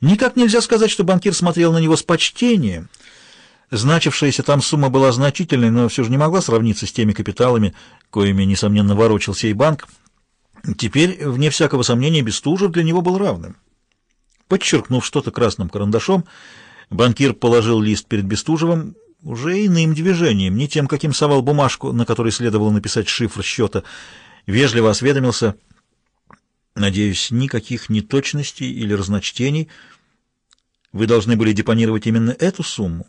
Никак нельзя сказать, что банкир смотрел на него с почтением. Значившаяся там сумма была значительной, но все же не могла сравниться с теми капиталами, коими, несомненно, ворочил сей банк. Теперь, вне всякого сомнения, Бестужев для него был равным. Подчеркнув что-то красным карандашом, банкир положил лист перед Бестужевым уже иным движением, не тем, каким совал бумажку, на которой следовало написать шифр счета, вежливо осведомился — Надеюсь, никаких неточностей или разночтений. Вы должны были депонировать именно эту сумму.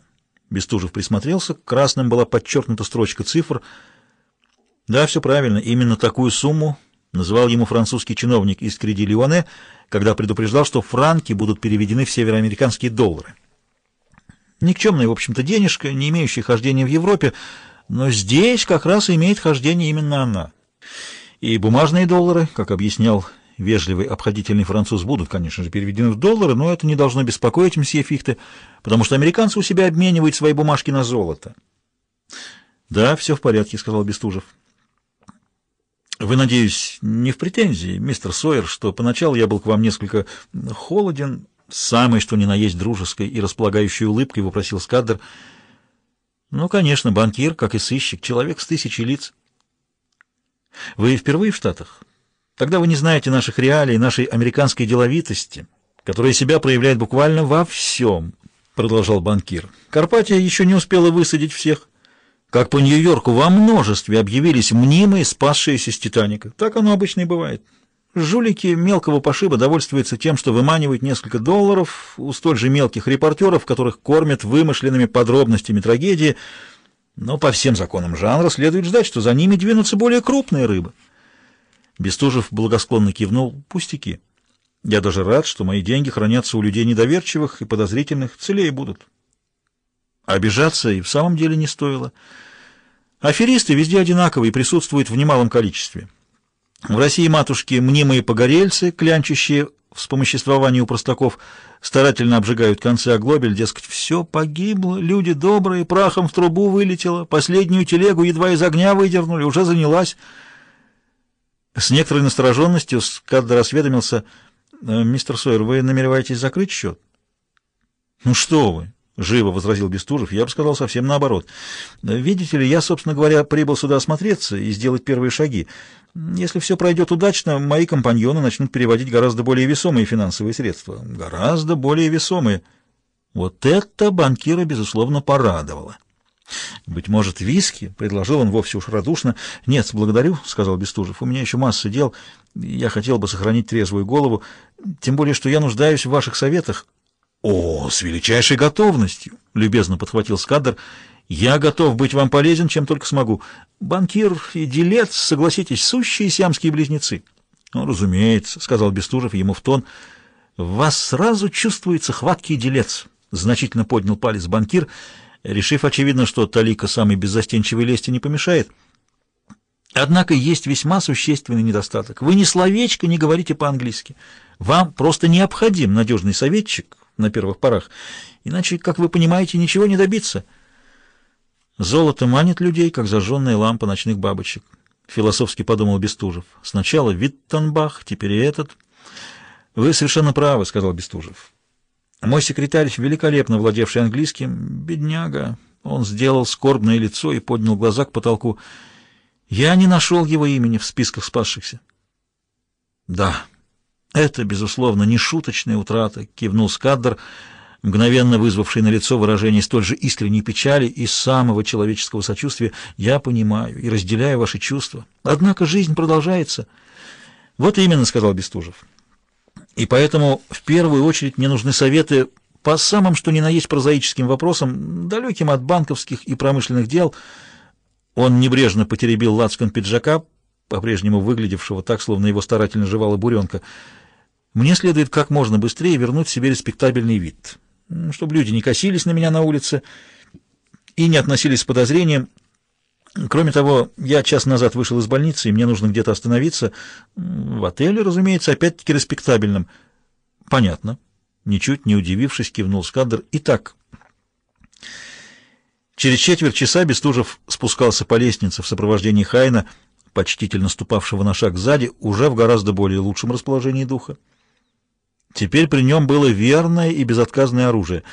Бестужев присмотрелся, красным была подчеркнута строчка цифр. Да, все правильно, именно такую сумму называл ему французский чиновник из Креди Леоне, когда предупреждал, что франки будут переведены в североамериканские доллары. Никчемная, в общем-то, денежка, не имеющая хождения в Европе, но здесь как раз имеет хождение именно она. И бумажные доллары, как объяснял вежливый, обходительный француз будут, конечно же, переведены в доллары, но это не должно беспокоить мсье Фихте, потому что американцы у себя обменивают свои бумажки на золото. — Да, все в порядке, — сказал Бестужев. — Вы, надеюсь, не в претензии, мистер Сойер, что поначалу я был к вам несколько холоден, самой что ни на есть дружеской и располагающей улыбкой вопросил Скаддер. — Ну, конечно, банкир, как и сыщик, человек с тысячей лиц. — Вы впервые в Штатах? Тогда вы не знаете наших реалий, нашей американской деловитости, которая себя проявляет буквально во всем, — продолжал банкир. Карпатия еще не успела высадить всех. Как по Нью-Йорку во множестве объявились мнимые, спасшиеся с Титаника. Так оно обычно и бывает. Жулики мелкого пошиба довольствуются тем, что выманивают несколько долларов у столь же мелких репортеров, которых кормят вымышленными подробностями трагедии, но по всем законам жанра следует ждать, что за ними двинутся более крупные рыбы. Бестужев благосклонно кивнул. «Пустяки. Я даже рад, что мои деньги хранятся у людей недоверчивых и подозрительных, целее будут». Обижаться и в самом деле не стоило. Аферисты везде одинаковые и присутствуют в немалом количестве. В России матушки мнимые погорельцы, клянчащие вспомоществование у простаков, старательно обжигают концы оглобель, дескать, все погибло, люди добрые, прахом в трубу вылетело, последнюю телегу едва из огня выдернули, уже занялась. С некоторой настороженностью Скаддер осведомился. «Э, «Мистер Сойер, вы намереваетесь закрыть счет?» «Ну что вы!» — живо возразил Бестужев. «Я бы сказал совсем наоборот. Видите ли, я, собственно говоря, прибыл сюда осмотреться и сделать первые шаги. Если все пройдет удачно, мои компаньоны начнут переводить гораздо более весомые финансовые средства. Гораздо более весомые». Вот это банкира, безусловно, порадовало. «Быть может, виски?» — предложил он вовсе уж радушно. «Нет, благодарю», — сказал Бестужев. «У меня еще масса дел. Я хотел бы сохранить трезвую голову, тем более, что я нуждаюсь в ваших советах». «О, с величайшей готовностью!» — любезно подхватил Скадр. «Я готов быть вам полезен, чем только смогу. Банкир и делец, согласитесь, сущие сиамские близнецы». «Ну, разумеется», — сказал Бестужев ему в тон. «В вас сразу чувствуется хваткий делец», — значительно поднял палец банкир — решив, очевидно, что Талика самый беззастенчивый лести не помешает. Однако есть весьма существенный недостаток. Вы ни словечко не говорите по-английски. Вам просто необходим надежный советчик на первых порах, иначе, как вы понимаете, ничего не добиться. Золото манит людей, как зажженная лампа ночных бабочек. Философски подумал Бестужев. Сначала Виттенбах, теперь и этот. Вы совершенно правы, сказал Бестужев. Мой секретарь, великолепно владевший английским, бедняга, он сделал скорбное лицо и поднял глаза к потолку. Я не нашел его имени в списках спасшихся. Да, это, безусловно, не шуточная утрата, кивнул Скаддер, мгновенно вызвавший на лицо выражение столь же искренней печали и самого человеческого сочувствия. Я понимаю и разделяю ваши чувства. Однако жизнь продолжается. Вот именно, сказал Бестужев. И поэтому в первую очередь мне нужны советы по самым что ни на есть прозаическим вопросам, далеким от банковских и промышленных дел. Он небрежно потеребил лацкан пиджака, по-прежнему выглядевшего так, словно его старательно жевала буренка. Мне следует как можно быстрее вернуть себе респектабельный вид, чтобы люди не косились на меня на улице и не относились с подозрением Кроме того, я час назад вышел из больницы, и мне нужно где-то остановиться. В отеле, разумеется, опять-таки респектабельном. Понятно. Ничуть не удивившись, кивнул Скадр. Итак, через четверть часа Бестужев спускался по лестнице в сопровождении Хайна, почтительно ступавшего на шаг сзади, уже в гораздо более лучшем расположении духа. Теперь при нем было верное и безотказное оружие —